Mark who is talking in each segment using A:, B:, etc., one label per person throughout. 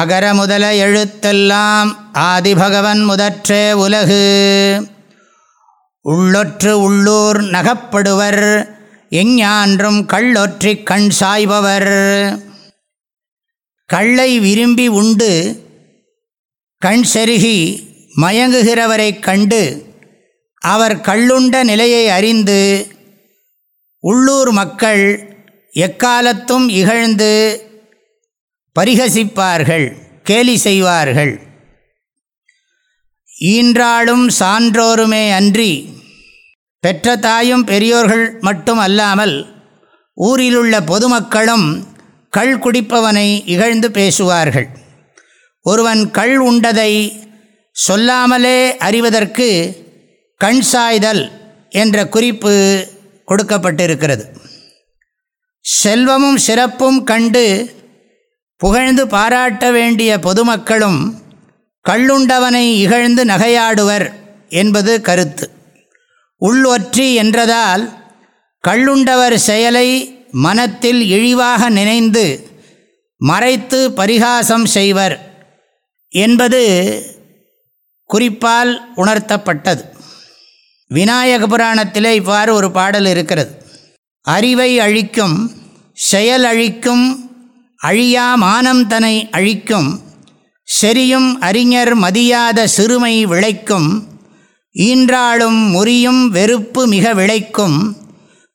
A: அகர முதல எழுத்தெல்லாம் ஆதிபகவன் முதற்றே உலகு உள்ளொற்று உள்ளூர் நகப்படுவர் எஞ்ஞான்றும் கள்ளொற்றி கண் சாய்பவர் கள்ளை விரும்பி உண்டு கண் செருகி மயங்குகிறவரைக் கண்டு அவர் கள்ளுண்ட நிலையை அறிந்து உள்ளூர் மக்கள் எக்காலத்தும் இகழ்ந்து பரிகசிப்பார்கள் கேலி செய்வார்கள் ஈன்றாளும் சான்றோருமே அன்றி பெற்ற தாயும் பெரியோர்கள் மட்டும் அல்லாமல் ஊரிலுள்ள பொதுமக்களும் கள் குடிப்பவனை இகழ்ந்து பேசுவார்கள் ஒருவன் கள் உண்டதை சொல்லாமலே அறிவதற்கு கண் சாய்தல் என்ற குறிப்பு கொடுக்கப்பட்டிருக்கிறது செல்வமும் சிறப்பும் கண்டு புகழ்ந்து பாராட்ட வேண்டிய பொதுமக்களும் கள்ளுண்டவனை இகழ்ந்து நகையாடுவர் என்பது கருத்து உள்ளொற்றி என்றதால் கள்ளுண்டவர் செயலை மனத்தில் இழிவாக நினைந்து மறைத்து பரிகாசம் செய்வர் என்பது குறிப்பால் உணர்த்தப்பட்டது விநாயக புராணத்திலே இவ்வாறு ஒரு பாடல் இருக்கிறது அறிவை அழிக்கும் செயல் அழிக்கும் அழியா மானம் தனை அழிக்கும் செரியும் அறிஞர் மதியாத சிறுமை விளைக்கும் ஈன்றாளும் முறியும் வெறுப்பு மிக விளைக்கும்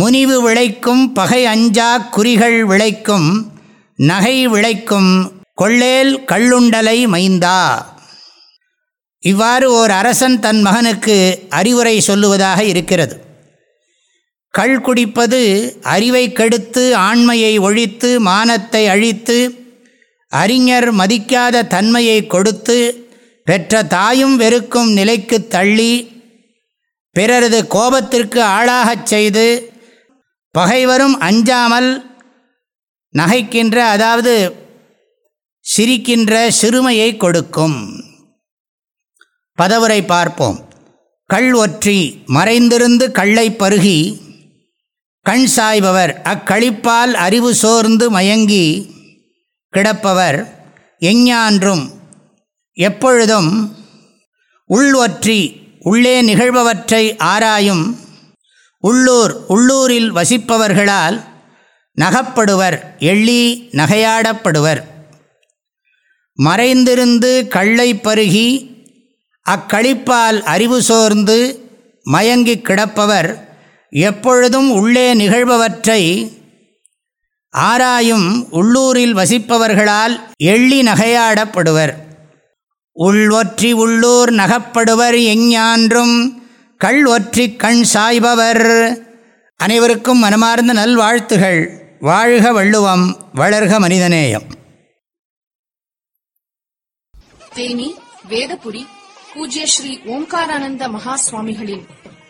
A: முனிவு விளைக்கும் பகை அஞ்சா குறிகள் விளைக்கும் நகை விளைக்கும் கொள்ளேல் கள்ளுண்டலை மைந்தா இவ்வாறு ஓர் அரசன் தன் மகனுக்கு அறிவுரை சொல்லுவதாக இருக்கிறது கள் குடிப்பது அறிவை கெடுத்து ஆண்மையை ஒழித்து மானத்தை அழித்து அறிஞர் மதிக்காத தன்மையை கொடுத்து பெற்ற தாயும் வெறுக்கும் நிலைக்கு தள்ளி பிறரது கோபத்திற்கு ஆளாகச் செய்து பகைவரும் அஞ்சாமல் நகைக்கின்ற அதாவது சிரிக்கின்ற சிறுமையை கொடுக்கும் பதவுரை பார்ப்போம் கள் ஒற்றி மறைந்திருந்து கள்ளை பருகி கண் சாய்பவர் அக்களிப்பால் அறிவு சோர்ந்து மயங்கி கிடப்பவர் எஞ்ஞான்றும் எப்பொழுதும் உள்வற்றி உள்ளே நிகழ்பவற்றை ஆராயும் உள்ளூர் உள்ளூரில் வசிப்பவர்களால் நகப்படுவர் எள்ளி நகையாடப்படுவர் மறைந்திருந்து கள்ளை பருகி அக்களிப்பால் அறிவு சோர்ந்து மயங்கி கிடப்பவர் எப்பொழுதும் உள்ளே நிகழ்பவற்றை ஆராயும் உள்ளூரில் வசிப்பவர்களால் எள்ளி நகையாடப்படுவர் உள்வொற்றி உள்ளூர் நகப்படுவர் எஞ்ஞான்றும் கள் ஒற்றி கண் சாய்பவர் அனைவருக்கும் மனமார்ந்த நல்வாழ்த்துகள் வாழ்க வள்ளுவம் வளர்க மனிதநேயம்
B: தேனி வேதபுரி பூஜ்ய ஸ்ரீ ஓம்காரானந்த மகா சுவாமிகளின்